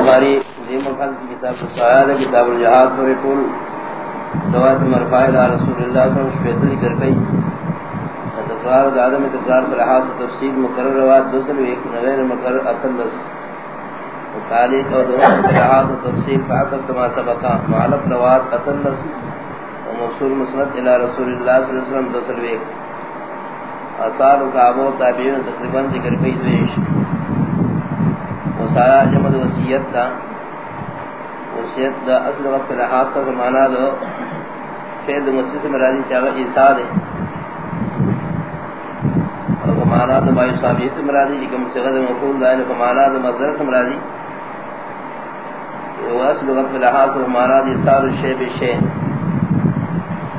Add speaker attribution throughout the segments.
Speaker 1: بخاری کتاب سایہ کتاب الجہاد پر کل روایت مرفع رسول اللہ صلی اللہ علیہ وسلم شفیت ذکر کئی تقرار عدم تقرار پر لحاظ تفصیل مقرر روایت دوسر و ایک نغیر مقرر اطلس تعلیق اور دوسر پر لحاظ تفصیل فعقل کما سبقا معلق روایت اطلس وموصول مسند الى رسول اللہ صلی اللہ علیہ وسلم دوسر و ایک۔ اثار صحابہ تابعین تقریباً ذکر کئی دویش وسایا جمد وسیعت دا وسیعت دا۔ اصل وقت لحاظ سر مانا دو فید مسجد مرادی چاہا عیسیٰ دے۔ اور مانا دو بائی صحابی سے مرادی جی کم سغد مفہول دائن فمانا دو مزدر سے مرادی وہ اصل وقت لحاظ سر مانا دی سار الشیب الشین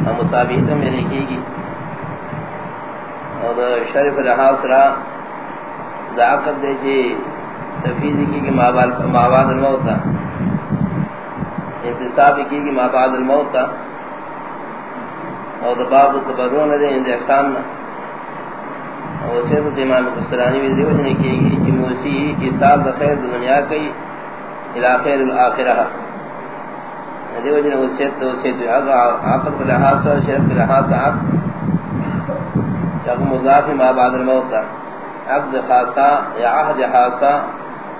Speaker 1: ہم مصابی تو میں لکھی گی۔ اور شرف لحاظ سرا دا عقد دے جی تفیزی کی کہ ما بعد الموت تھا انتصاب کی کہ مابعد الموت تھا اور دباب تبرون دے، اند احسان اور سیدت امام قسرانی بھی دیو جنے کی کہ موسی کی سال دخیر دنیا کی الى خیر الاخرہ. دیو جنے وسیعت تو وسیعت عقل پر لحاظ شرف پر لحاظ عقل جب مضاف ما بعد الموت تھا عقد خاصا یا عہد خاصا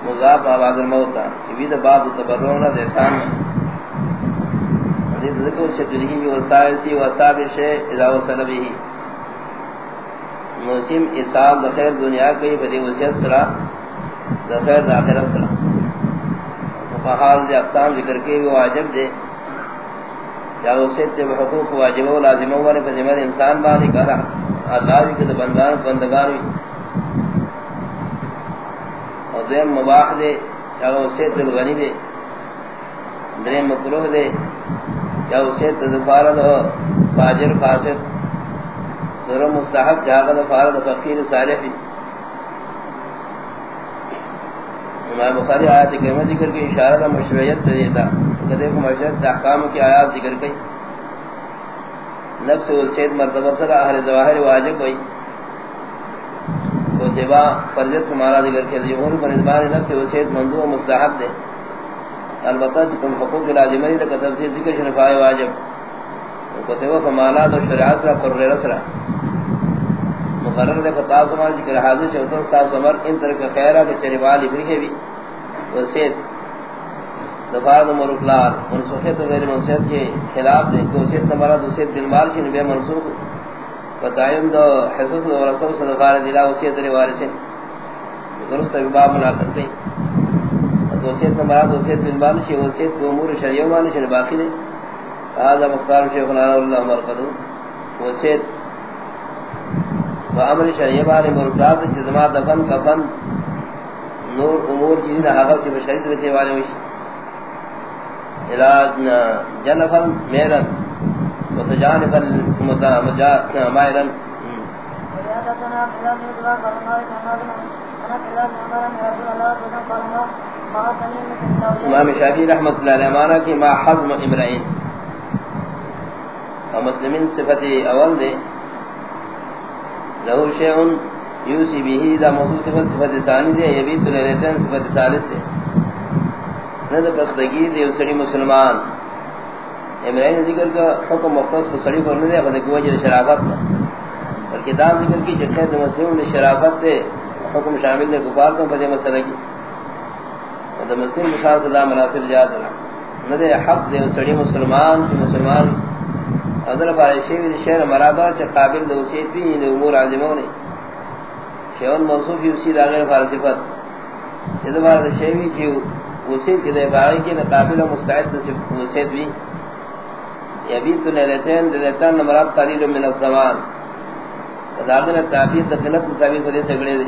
Speaker 1: مضاف آباد الموت کہ دا باب تبرون دے سان حدیث ذکر شجرہی وسائسی وصابش اذا وصل بھی موسم اصاب دخیر دنیا کی بدی وسیعت سرا دخیر داخرت سرا۔ فحال دے اقسام ذکر کے وہ واجب دے۔ یا وسیعت جب حقوق واجب و لازم ہونے پر ذمہ انسان بانی کرا اللہ بھی کہ بندگان بندگان اور دیم مباح دے، یا اسے تلغنی دے. دریم مکروح دے، یا اسے تدفار دو فاجر، فاسق. در مستحب جاگا دفار دو فقیر صالحی امام بخاری آیات کریمہ ذکر کی اشارہ دا مشروعیت دیتا کدے کو مشروعیت احکام کی آیات ذکر کی. نفس و سید مرتبہ صدا اہل ظواہر واجب ہوئی۔ تو تبا فرضیت ہمارا ذکر کیا جمہور پر ازبان نفس وسیعت مندوع مستحب دے۔ البتہ تم حقوق لازمہ لکہ تفسیر ذکر شرفائے واجب۔ کتبہ فمانا دو شریعت سرا پر رسرا مقرر دے فتاہ سمار ذکر حاضر شوطن صاحب سمر ان طرح کا خیرہ کے چریوال ابری ہے بھی۔ وسیعت دفار دو مرکلار منسوخیت و غیر منسوخیت کے خلاف دے کہ وسیعت نمارا دوسیعت بالمال کی نبی منسوخ فتائم دو حسوس و رسول صلی اللہ علیہ وسلم وسیعت دے وارث ہیں درست باب مناقض کہیں وسیعت نمبر وسیعت بن بال شی وسیعت کو امور شریعہ مان شنے باقی نے هذا مختار شیخ اللہ مرقدو وسیعت و امر شریعہ مان مرقاد جزما دفن کفن نور امور چیزیں حقب کی بشریت رسے والے ہوئی علاج میرن وتجانب المجاهد مائرا امام شافعی رحمۃ اللہ علیہ مانا کہ ما حزم امرئین۔ اور مسلمین صفت اول دے۔ له شیء یوسی به ذا موصوف صفت صفت ثانی دے، یبیت لیلتین صفت ثالث دے۔ نہ بختگی دے اسری مسلمان. امرین ذکر کا حکم مختص پر سڑی پر نہیں ہے بلکہ وجہ شرافت کا اور کتاب ذکر کی جکھے تو مسلم نے شرافت دے حکم شامل دے کفار کو پدے مسئلہ کی اور مسلم مثال صدا مناسب جات رہا نہ حق دے سڑی مسلمان کی مسلمان ادر پارے شیوی دے شہر مرادا چا قابل دے وسیعت بھی دے امور عظموں نے شیون موصوف یوسی دا غیر فارسی صفت. شیوی کی وسیعت کی دے باقی کی قابل و مستعد دے وسیعت بھی۔ یبیت لیلتین لیلتین نمرات قلیل من الزمان۔ وداغن التعبیر دخلت مطابق فدی سگڑے دے۔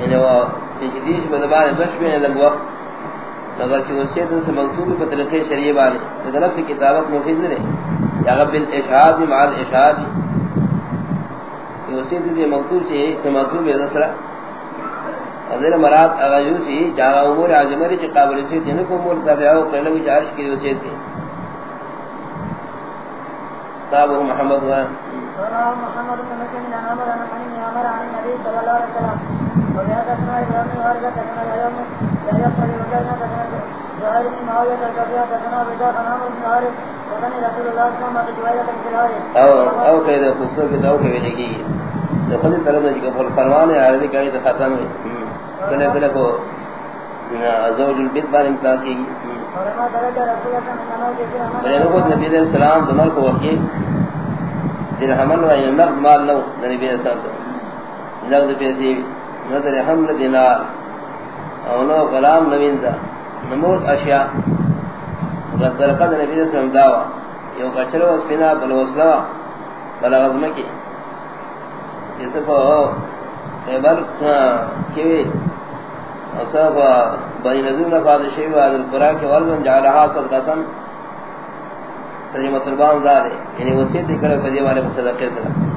Speaker 1: یعنی وہ تجدیش بدبان بشبین لگ وقت اگر کی وسیعت سے مکتوب پر طریقے شریع بانے۔ لیکن نفس کتابت مفید دے یا غب الاشعاد مع الاشعاد وسیعت دے مکتوب سے مکتوب ہے نصرہ حضر مراد اغیو سی جاگا امور عظمری چی قابل سی جنکو امور تابعاو قلنگی چارش کی وسیعت کی کتاب محمد و
Speaker 2: محمد بن مسلم عن عمر عن عمر عن النبي صلى الله عليه وسلم وبهذا اسماء ابراهيم وارجع كما اليوم لا يقبل وجدنا كما زهير بن معاوية الكفية كما بدا عن بن عارف وكان رسول الله صلى الله عليه وسلم
Speaker 1: او او کہ خصوص کے دو کہ تو خود طرف نے کہ فرمان عربی کہیں تو ختم ہے کلے کلے کو زوج البیت بار امتحان کی
Speaker 2: ولما
Speaker 1: بلے نبوت نبی علیہ السلام دمر کو وقی درہمن و این نقد مال نو نبی علیہ السلام سے۔ نقد پیسی نظر حمل دینار۔ او نو کلام نوین دا۔ نمود اشیاء۔ اگر درقد نبی علیہ السلام داوا۔ یو کچرو اس پینا بل وصلوا بل غزمکی جیسے پا، خیبر ہاں، کیوی؟ اصاب بنی نذور نفاذ شیو هذا القران کے ورزن جعلها صدقه ترجمہ تربان دار ہے. یعنی وصیت کرے فدی والے صدقے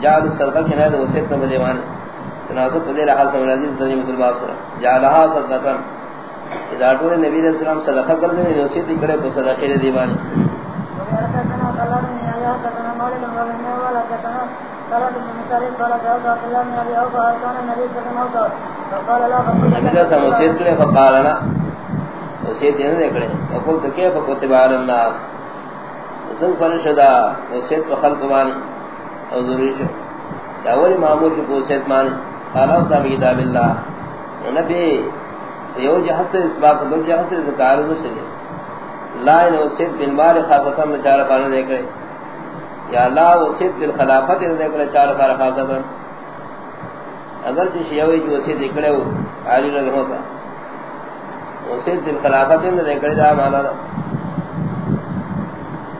Speaker 1: جعل صدقہ کے نہ وصیت نہ فدی تناسب فدی رہا سن عزیز ترجمہ تربان سے جعلها صدقه اذا تو نبی علیہ السلام صدقہ کر دے یعنی وصیت کرے تو صدقے دے دیوانے
Speaker 2: وبهذا قال من يا كتنا مالك ومن ولا كتنا قال ابن مسعود قال جاء عبد الله بن ابي اوفى كان النبي صلى الله عليه وسلم فقال لا
Speaker 1: نبی علیہ السلام وصیت کرے فقالنا وصیت نہ کرے وقل تو کیف كتب على الناس؟ وصل فرشدا وصیت تو خلق مانی او ذریش اولی معمول کو وصیت مانی قال صاحب کتاب اللہ نبی یو جہت سے اس بات بل جہت سے ذکر سے لا ان وصیت بالمال خاصتا میں چار خانہ دے کرے یا لا وصیت بالخلافت دے کرے چار خانہ خاصتا. اگر جس یوی جو وصیت کرے وہ عالی نہ ہوتا۔ وصیت بالخلافت دے کرے دا مانا دا۔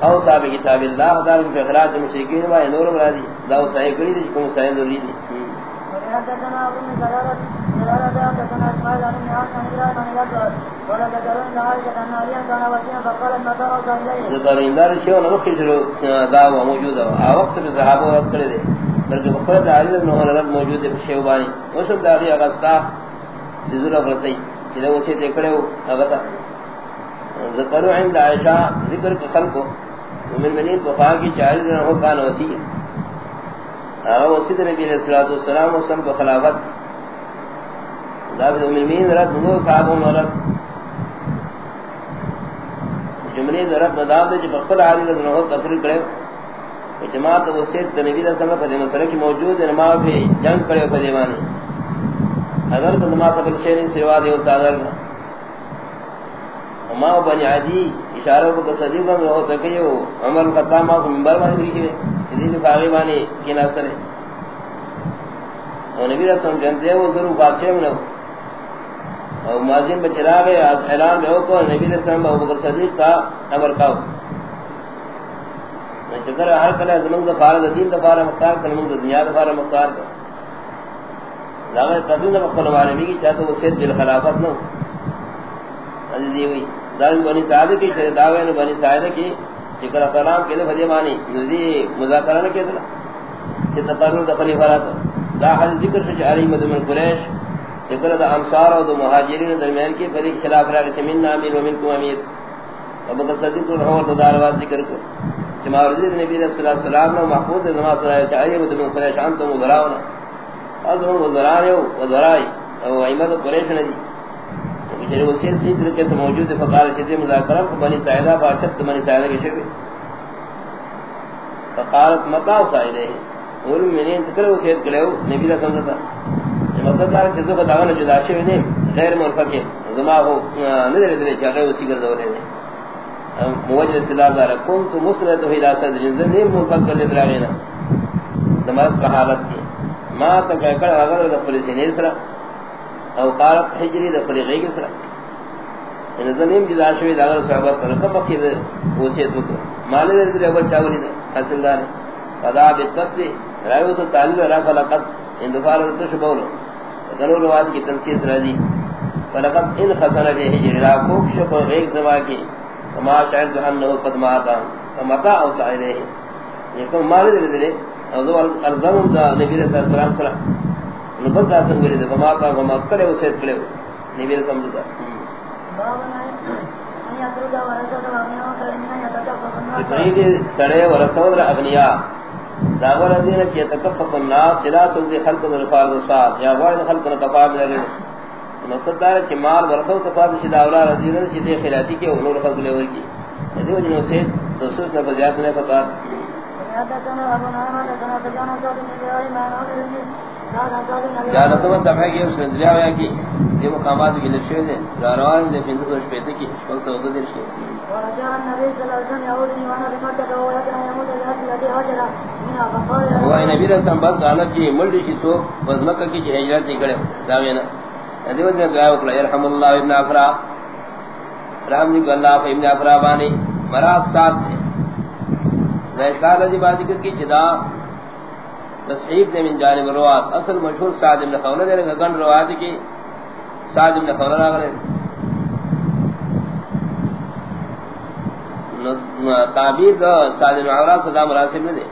Speaker 1: او صاحب کتاب اللہ دار في اخراج المشرکین و نور مرادی۔ دا صحیح کڑی دی کوم صحیح ضروری دی۔ ذکر اندار نہ رخ شروع دا موجود ہے۔ ا وقت میں صحابہ رد کرے دے۔ بلکہ بخرت علی بن عمر رد موجود ہے شیو بانی اس داغی اگستا ذرا برتی جے وہ سے دیکھڑے ہو اگتا ذکر عند عائشہ، ذکر کے خلق من منین بخا کی چار نہ ہو کان وسی او وسی نبی علیہ الصلوۃ والسلام وسلم کو خلافت. ذاب المؤمنین رد دو صحابہ رد. جملے درت نداب دے جب خپل عالی رضی اللہ تفریق کرے جماعت وسیت نبی علیہ السلام پر مسئلہ کی موجود ہے، نماز بھی جنگ کرے پر دیوانے اگر تو نماز پر شیرین سوا دے صادر اما بنی عدی اشارہ کو صدیق میں ہو تکیو عمر خطاب ما منبر میں لکھی ہے اسی نے باغی مانی کی ناصر ہے۔ اور نبی علیہ السلام جانتے ہیں وہ ضرور بادشاہ میں اور ماضی میں چراغ اعلان میں ہو کو نبی علیہ السلام ابو بکر صدیق کا امر کاو چکر ہر کلہ زمان دا فارد دین دا فارد مختار کر زمان دا دنیا دا فارد مختار کر لاغر قدیم دا مقبل معلومی کی چاہتا وہ سید بالخلافت نو عزیزی ہوئی دارن بنی سعادہ کی چاہتا دعوین بنی سعادہ کی چکر اقلام کے دفع دیمانی نزی مذاکرہ کیا دلا چاہتا قرر دا خلیفہ راتا دا حدیث ذکر شچ علی مدمن قریش ذکر دا انصار و دا مہاجرین درمیان کی فریق خلاف را کہ من امیر و من کو امیر. ابو بکر صدیق رحمہ اللہ دارواز ذکر کر جمع رضی نبی صلی اللہ علیہ وسلم نے محفوظ نماز صلی چاہیے وہ تم پریشان تم وزراؤنا از ہم وزراء ہو وزرائی او ایمت قریش نے دی۔ کہ جو وسیل سی طریقے سے موجود ہے فقال چتے مذاکرہ کو بنی سعیدہ باشد بنی سعیدہ کے شبہ فقالت متا سعیدہ اور منین ذکر وہ وصیت کرے نبی صلی اللہ علیہ وسلم۔ مطلب دار کہ جو بتاوا جدا شے نے غیر مرفق زما ہو نظر دے چاہے اسی کر دو نے موجہ صلاح دار کون تو مسرت ہی لا صدر. زمین مرفق کر دے راغینا نماز کا حالت کی. ما تا کہ کڑا اگر دا پولیس نے سرا. او قالت حجری دا پولیس غی سرا. ان زمین جدا شے دا صحابت کا بقی وصیت کو مال دے دے اول چاولی دا حاصل دار فدا بالتصدیق رایو تو تعلیم را فلقد اندفار تشبول ضرور روایت کی تنسیس راضی. فلقد ان خسر به ہجر را کوک شپ غیر زما کی. ما شاعر جہنم قد ماتا فمتا او سائلے یہ مال دے دے او ارزم دا نبی صلی اللہ علیہ وسلم. نبت دا سن گری دے فماتا فما کرے اسے کرے نبی سمجھتا کہیں کہ سڑے ورسول ابنیاء داغور دین چی تکفف الناس سلاس دی خلق در فارد صاحب یا غوار خلق در کفاف مقصد دار چی مال ورثو صفات چی داولا رضی چی دی خلاتی کے انور خلق لے ورکی دیو جنو سے دوسرس نے فضیات نے فقار جانا تو بس دفعہ کی اس میں دریا ہویا کی یہ مقامات کی لکشے دے راروان دے فیندس و شپیتے کی شکل سے ادھر دیر شکل وہ نبی رسم بس غالب کی ملڈی کی تو بزمکہ کی ہجرت نکڑے داوینا دیو نے دعا وکلا یرحم اللہ ابن افرا. رحم جی دی اللہ پہ ابن افرا بانی مراد ساتھ تھے ذکر رضی بات ذکر کی جدا. تصحیح دے من جانب روات. اصل مشہور سعد بن خولہ دے گن روات کی سعد بن خولہ راغلے تعبیر دا سعد بن عورا صدا مراسب نہ دے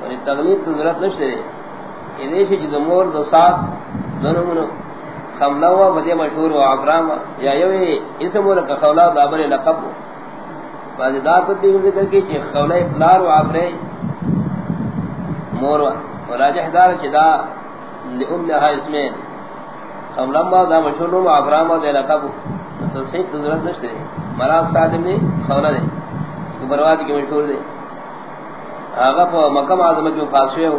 Speaker 1: اور تغلید تو ضرورت نشتے دے کہ دیشی جد مور، دو ساتھ دونوں منو ہوا بدے مشہور عبرام یا یوی اسم ورکا لقب بعض دات ذکر کی چھ و عبرے مور و راجح دار چدا لأمها اسمین خملہ ما دا مشہور و عبرام دا لقب تصحیح تو نشتے دے مراز سادم نے خولہ دے بروادی کی مشہور دے آغا پا مکم آزمت جو فاسوے ہو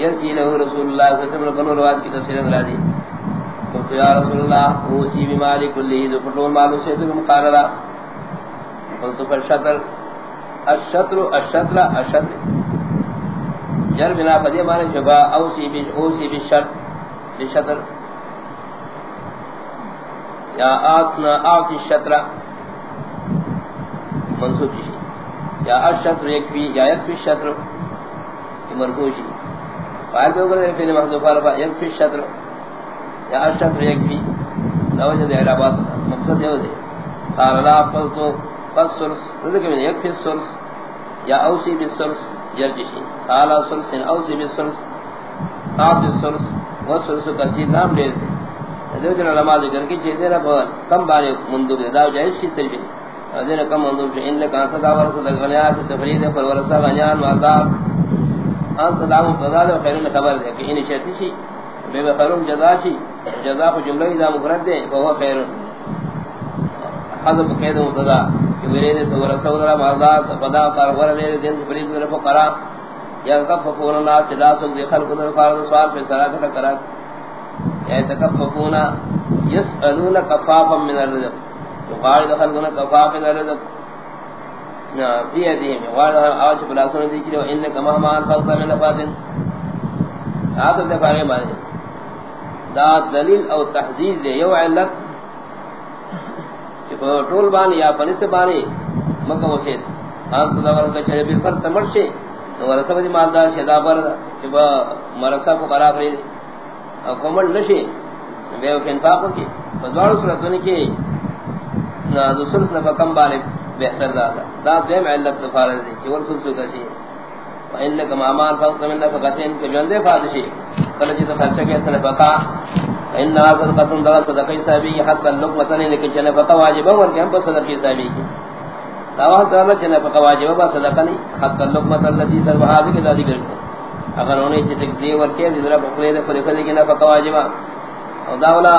Speaker 1: یرسی له رسول اللہ صلی اللہ علیہ وسلم کنو رواد کی تفسیر انگرازی قلت یا رسول اللہ، اوچی بمالی کلی دو پٹول معلوم سے تو مقاررہ قلت فالشطر، الشطر الشطر الشطر۔ جر بنا فدی مانے شبا اوچی بالشطر بالشطر یا آتنا، آتی الشطر۔ منصوب جی یا الشطر یکفی یا یکفی الشطر۔ مرکوشی فائدہ ہو گئے پھر محذوف عرفہ یکفی الشطر یا الشطر یکفی لوجہ دے عربات مقصد یہ ہو دے قال لا قلتو فالسلس رضا من یکفی السلس یا اوسی بالسلس جرجشی قال سلس اوسی بالسلس آتی السلس والسلس کثیر نام لے دے دیو جن علماء ذکر کی چیزیں رب کم بانے مندوب دے داو جائز کی سجبی دین کم مندوب چھے ان لکان صدا ورسد غنیات تفرید پر ورسا غنیان وعذاب ان صدا مبتدال و خیرون خبر دے کہ انہی شیطی شی، بے خیرون جزا شی، جزا کو جملہ اذا مفرد دے، فہو خیرون حضب قید مبتدا، کہ میرے ورید تو ورسا ودرا معذاب فدا قار ورد دے، دین تفرید در فقرا. یا کففون اللہ صدا سک دے خلق در فارد سوال پہ سراکتا کرا. یا يتكففون يسألون كفافا من الرزق. وقال دخلنا كفافا من الرزق. في يدهم وقال آج بلاسون ذكر وإنك مهما أنفقت من لفات هذا دفاع معنی دا دلیل او تحزیز دے، یو علت. کہ ٹول بانی، یا پنس بانی، مکہ وسید ہاں دا ورسہ چلے بالفر تمرشے تو ورسہ بھی مالدار شدا برد کہ مرسہ کو قراب رہی او کومل نشي به او انفاق کی فزوال صورتونه کی. نا دوسر سے کم بالے. بہتر دا دا دیم علت فارض دی کہ ور سلسو کسی وانک مامان فوق من نفقتين کہ جندے فادشی کل جی تو خرچ کے سن بقا۔ ان هذا القطن درس صدقہ صاحبی حق اللقمه نے لیکن جنے فقہ واجب ہے اور کہ ہم پر صدقہ صاحبی کی دعوا تعالی جنے فقہ واجب ہے صدقہ نہیں۔ حق اللقمه التي سربها ذکر ذی کرتے اگر انہوں نے چیز دی ورکے ذرا بخلے دے پر خلی کے نہ پکا واجبہ او داولا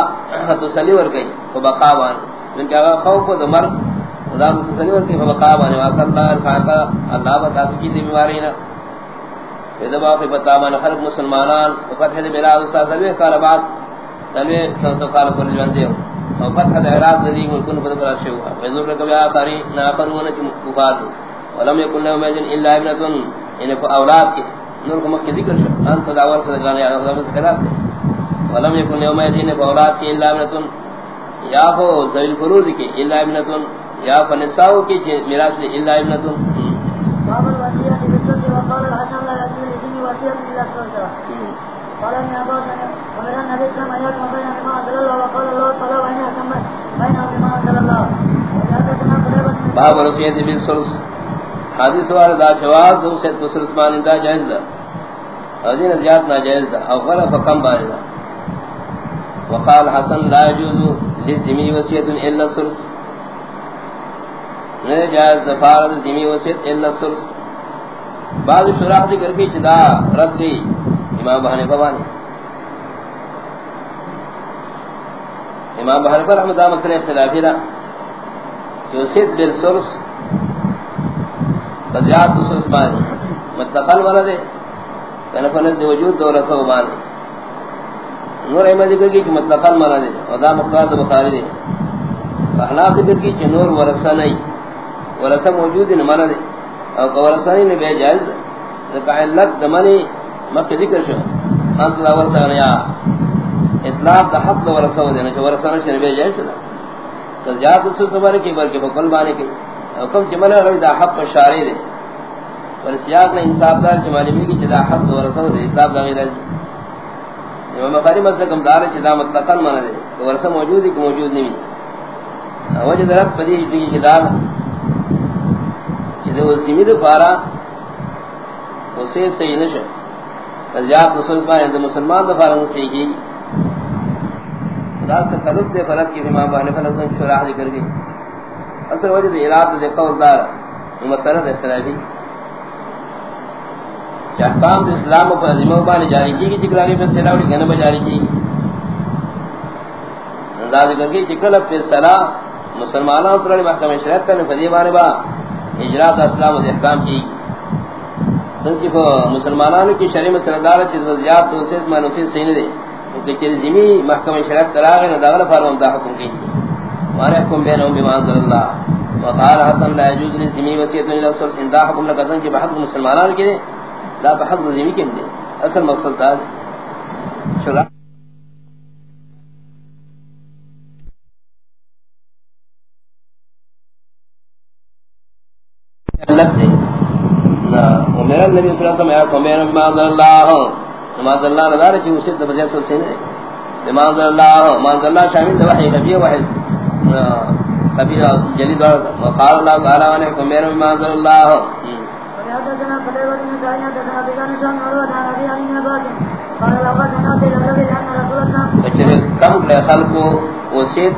Speaker 1: تسلی ور گئی تو بقا وان۔ من کیا خوف و مر خدا تسلی ور کی بقا وان واسط اللہ الفاقا اللہ بتا کی دی بیماری نہ یہ باقی بتا من ہر مسلمانان فتح دے بلاد استاد سلوی قال بعد سلوی تو قال پر جان دیو او فتح دے عراق دی ملکن پر پر شو وذور کبیا آخری نا پرونه مفاد ولم یکن يكن له مجن الا ابنه ان اولاد کی نور کو مکہ ذکر شو انت دعوت سے جانے یا اللہ خلاف ہے ولم یکن يكن يوم الدين فاولاد کی الا ابنتن یا ہو ذل فروض کی الا ابنتن یا فنساء کی میراث
Speaker 2: باب بالصدق وقال الحسن لا يجوز الا الصدقه قال ابن عباس ومن النبي صلى الله عليه وسلم بين ما انزل الله وقال الله تعالى وان يحكم بينهم بما انزل الله.
Speaker 1: باب الوصيه بالصدق حدیث والا دا جواز دو سے دوسر اسمان دا جائز دا. ادین زیاد ناجائز دا. او غلا فکم بارے دا. وقال حسن لا يجوز للذمي وصيه الا الثلث نہ جائز دفار ذمي وصيه الا الثلث بعض شراح ذکر کی چدا رد دی امام بہنے بوانی۔ امام بہنے پر رحمت اللہ مسئلہ اختلافی رہا جو سید برسرس بزیاد دوسرس بانی۔ متقل والا دے کنفنس دے وجود دو رسو بانی۔ نور احمد ذکر کی کہ متقل مانا دے ودا مختار دے بخاری دے احناف ذکر کی کہ نور ورسا نہیں۔ ورسا موجود ہے مانا دے اور ورسا نے بے جائز ذکا علت دمانی مکہ ذکر شو. انت دا ورسا نیا اطلاق دا حق دا ورسا ہو دینا چھو ورسا نشن بے جائز شدا تو جات اس سبارے کی بلکہ فقل بانے کی حکم جملہ روی دا حق شارع دے ورسیاق نے انصاف دار جمالی بھی کی چدا حق دا ورسا دے اطلاق دا غیر عزیز امام بخاری مذہب کم دار چدا مطلقاً مانا دے ورثہ موجود ہے کہ موجود نہیں وجہ درد پدی جدی کی خلال چیزے وہ زمید پارا اسے صحیح نشا فزیاد رسول پارا اندر مسلمان دفارا صحیح کی خدا سے قلب دے فرق کی امام بحن فرق سے شراح ذکر گئی اصل وجہ دے علاق دے قول دار مسئلہ دے اختلافی احکام اسلام پر عظیمہ بانی جاری کی کی چکلالی پر سلاوڑی گنب جاری کی۔ انداز کر کے چکل پر سلا مسلمانوں پر محکمہ شریعت کرنے فدی بانے با اجرات اسلام و احکام کی۔ سنچی کو مسلمانوں کی شریع مسلدار چیز وزیاد تو اسے مانوسی سین دے کہ چیز زمین محکمہ شریعت کراغے نداغل فارم دا حکم کی۔ وارے حکم بینہم بمانزل اللہ وقال حسن لا يجوز للزمین وسیعت من الرسول سندہ حکم لکتن کی بحق مسلمانوں کی دے، دا بحث نظیمی کم دے۔ اصل مقصد دا دے۔ شرع نبی صلی اللہ علیہ وسلم یا قومین بمانذ اللہ؟ بمانذ اللہ نظارہ چی اسے سو سینے۔ بمانذ اللہ؟ بمانذ اللہ شامل دے وحی نبی وحی کبھی جلی دور وقال اللہ تعالی اللہ؟
Speaker 2: قال ان رسول الله
Speaker 1: بچے کم لے خلقو وسید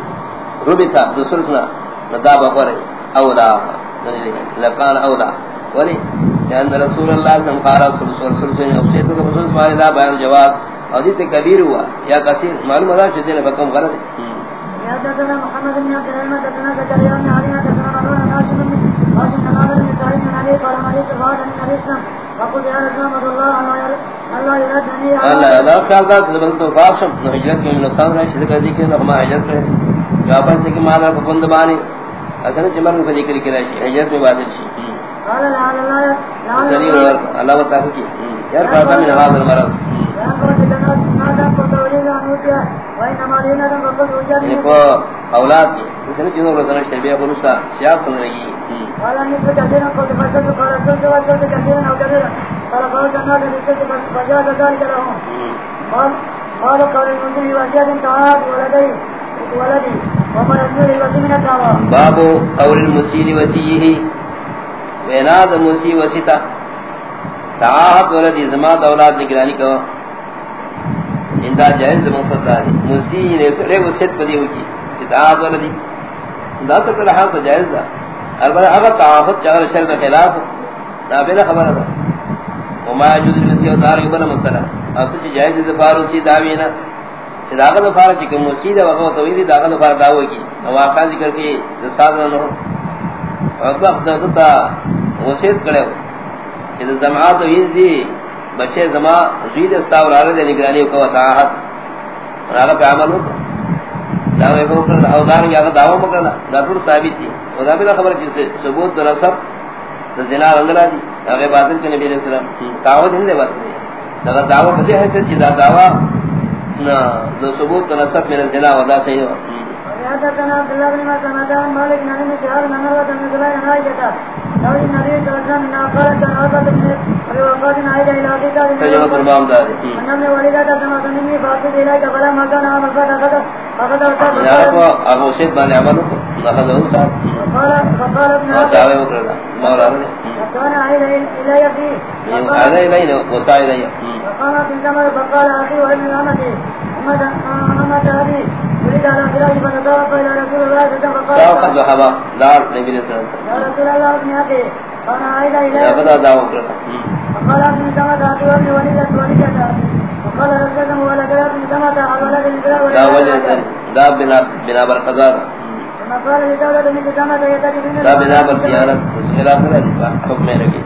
Speaker 1: ربتا دسرسنا نداب قرے اولا لقان اولا ولی۔ لأن رسول اللہ صلی اللہ علیہ وسلم قال رسول اللہ وسید کو رسول اللہ بیان جواب حدیث کبیر ہوا یا کثیر معلوم ہے کہ دین بکم غلط ہے
Speaker 2: حدثنا محمد بن عبد الرحمن حدثنا زكريا بن علي حدثنا مروان بن هاشم بن هاشم بن عامر بن سعيد بن علي قال مالك بعد من الاسلام وقل يا رسول الله الله يردني
Speaker 1: اللہ اللہ خیال دا زبن تو فاشم نو ہجرت میں نقصان رہا شد کر دی کہ نو ہما ہجرت کرے جواب ہے کہ مالا بند بانی اصل جمر میں ذکر کرے ہجرت میں بادل
Speaker 2: لا
Speaker 1: ذلیل اللہ یار من هذا المرض یہ اولاد اس نے جنوں سیاق سن رہی
Speaker 2: قال قال وزياد تعاد ولدي ولدي
Speaker 1: باب قول وسيه ویناد موسی وسیتا تعاہد ولدی زماد اولاد نگرانی کو اندہ جائز مقصد داری موسی نے سلے وسیت پدی ہوئی کی تعاہد ولدی. دا سکتا لحاظ تو جائز دا البتہ اگر تعاہد چاہر شرط خلاف دا بلا خبر دا وما يجوز المسیح و دار یبن مسئلہ اصل چی جائز دفار اسی دعوینا چی داغا دفار چی موسی دا وقت تویدی داغا دفار دعوی کی واقعا ذکر کی جساد نہ ہو اور وقت دا وصیت کرے کہ زمعات و دی بچے زما زید استاور آرہ دے نگرانی کو وطاعت اور آگا پہ عمل ہوتا دعوی بکر او دارنگ آگا دعوی مکرنا دارپور ثابت دی و دا بھی خبر جسے ثبوت در اصب در زنا رنگلہ دی آگا باطل کے نبی علیہ السلام. دعوی دن دے باطل دی دا دعوی بدے حیثیت جی دا دعوی دو ثبوت در اصب من زنا و دا صحیح
Speaker 2: حدثنا عبد الله بن مسلمة عن مالك بن ابي شهاب بن مروة بن زبير بن عائشة قال النبي صلى الله عليه وسلم قالت عن عقبة بن ابي وقاص عائشة الى ابي طالب
Speaker 1: ترجمة البام داري
Speaker 2: ان ابن وليدة سمعت مني فاصل اليك فلما كان عام الفتح فقد فقد
Speaker 1: رب ابو سید بن عمل کو لقد هو صاحب
Speaker 2: فقال فقال ابن
Speaker 1: ما
Speaker 2: قال لا اله الا الله
Speaker 1: لا
Speaker 2: اله الا الله وصايده
Speaker 3: وقال في زمان بقال اخي وابن عمتي
Speaker 2: ماذا ماذا هذه بنا برقدار دا بدا پر دیانت اس خلاف نہ جبا حکم لگی